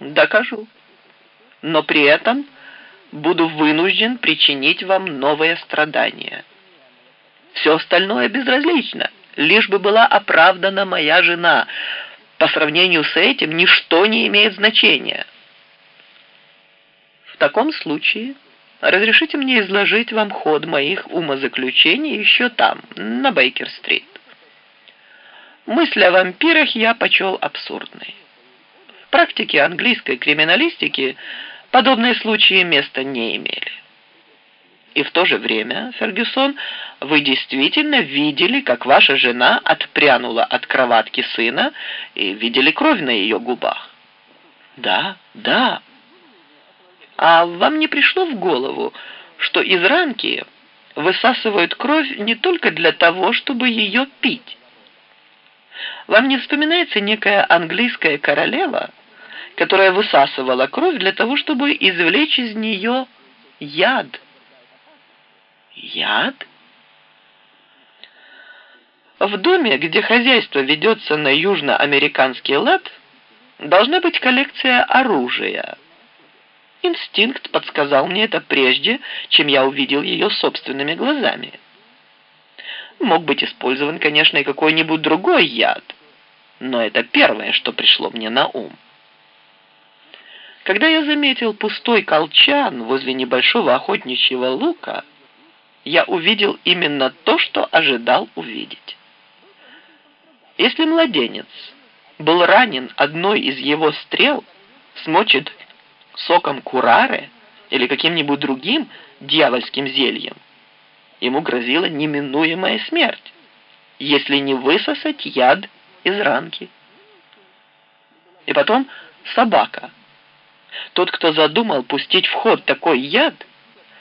Докажу. Но при этом буду вынужден причинить вам новые страдания. Все остальное безразлично, лишь бы была оправдана моя жена. По сравнению с этим ничто не имеет значения. В таком случае разрешите мне изложить вам ход моих умозаключений еще там, на Бейкер-стрит. Мысль о вампирах я почел абсурдной. Практике английской криминалистики подобные случаи места не имели. И в то же время, Фергюсон, вы действительно видели, как ваша жена отпрянула от кроватки сына и видели кровь на ее губах? Да, да. А вам не пришло в голову, что из ранки высасывают кровь не только для того, чтобы ее пить? Вам не вспоминается некая английская королева, которая высасывала кровь для того, чтобы извлечь из нее яд? Яд? В доме, где хозяйство ведется на южноамериканский лад, должна быть коллекция оружия. Инстинкт подсказал мне это прежде, чем я увидел ее собственными глазами. Мог быть использован, конечно, и какой-нибудь другой яд, но это первое, что пришло мне на ум. Когда я заметил пустой колчан возле небольшого охотничьего лука, я увидел именно то, что ожидал увидеть. Если младенец был ранен одной из его стрел, смочит соком курары или каким-нибудь другим дьявольским зельем, ему грозила неминуемая смерть, если не высосать яд из ранки. И потом собака. Тот, кто задумал пустить в ход такой яд,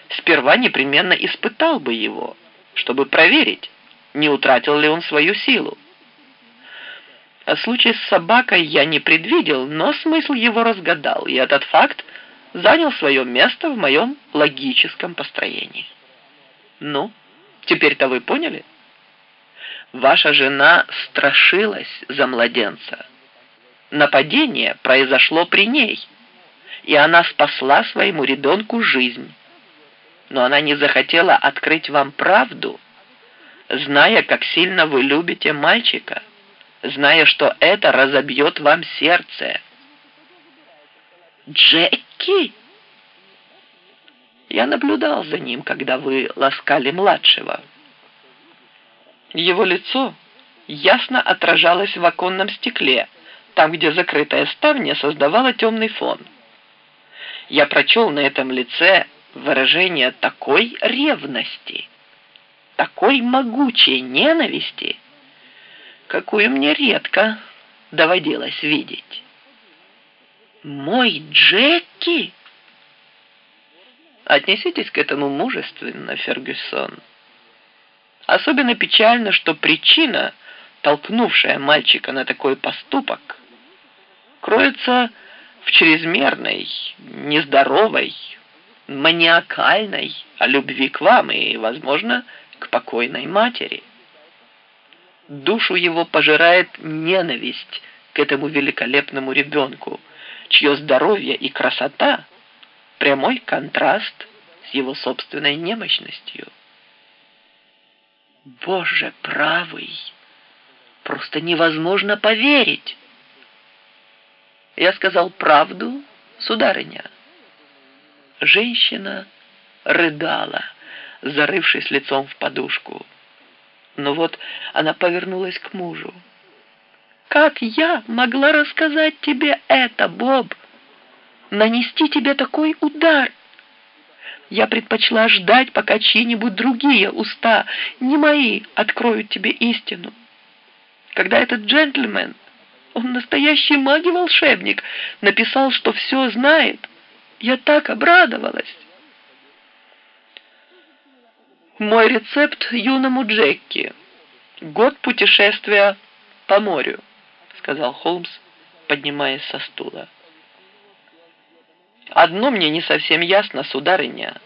сперва непременно испытал бы его, чтобы проверить, не утратил ли он свою силу. А случай с собакой я не предвидел, но смысл его разгадал, и этот факт занял свое место в моем логическом построении. Ну, теперь-то вы поняли? Ваша жена страшилась за младенца. Нападение произошло при ней, и она спасла своему ребенку жизнь но она не захотела открыть вам правду, зная, как сильно вы любите мальчика, зная, что это разобьет вам сердце. Джеки! Я наблюдал за ним, когда вы ласкали младшего. Его лицо ясно отражалось в оконном стекле, там, где закрытая ставня создавала темный фон. Я прочел на этом лице выражение такой ревности, такой могучей ненависти, какую мне редко доводилось видеть. Мой Джеки! Отнеситесь к этому мужественно, Фергюсон. Особенно печально, что причина, толкнувшая мальчика на такой поступок, кроется чрезмерной, нездоровой, маниакальной о любви к вам и, возможно, к покойной матери. Душу его пожирает ненависть к этому великолепному ребенку, чье здоровье и красота – прямой контраст с его собственной немощностью. Боже правый! Просто невозможно поверить! Я сказал правду, сударыня. Женщина рыдала, зарывшись лицом в подушку. Но вот она повернулась к мужу. «Как я могла рассказать тебе это, Боб? Нанести тебе такой удар?» Я предпочла ждать, пока чьи-нибудь другие уста, не мои, откроют тебе истину. Когда этот джентльмен, он настоящий маг-волшебник, написал, что все знает, я так обрадовалась. Мой рецепт юному Джекки. Год путешествия по морю, сказал Холмс, поднимаясь со стула. Одно мне не совсем ясно, сударыня.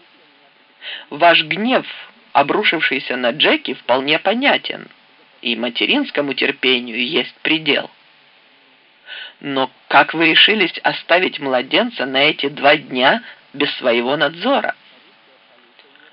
Ваш гнев, обрушившийся на Джеки, вполне понятен, и материнскому терпению есть предел. Но как вы решились оставить младенца на эти два дня без своего надзора?